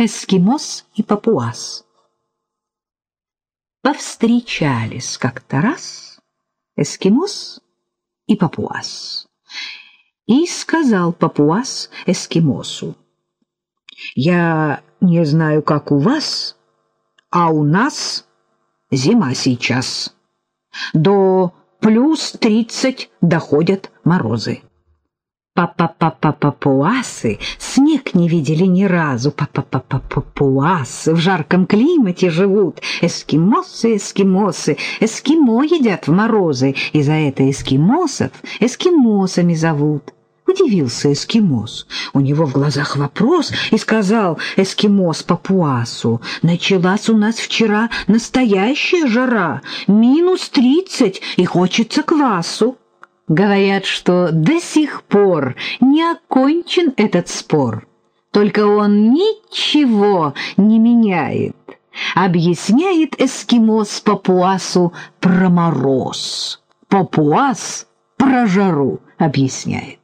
Эскимос и папуас. Повстречались как-то раз эскимос и папуас. И сказал папуас эскимосу, «Я не знаю, как у вас, а у нас зима сейчас. До плюс тридцать доходят морозы. Папа-папа-папуасы снег не видели ни разу. Папа-папа-папуасы в жарком климате живут. Эскимосы, эскимосы, эскимо едят в морозы, и за это эскимосов эскимосами зовут. Удивился эскимос. У него в глазах вопрос, и сказал эскимос папуасу, «Началась у нас вчера настоящая жара, минус тридцать, и хочется квасу». Говорят, что до сих пор не окончен этот спор, только он ничего не меняет. Объясняет эскимос папуасу про мороз. Папуас про жару объясняет.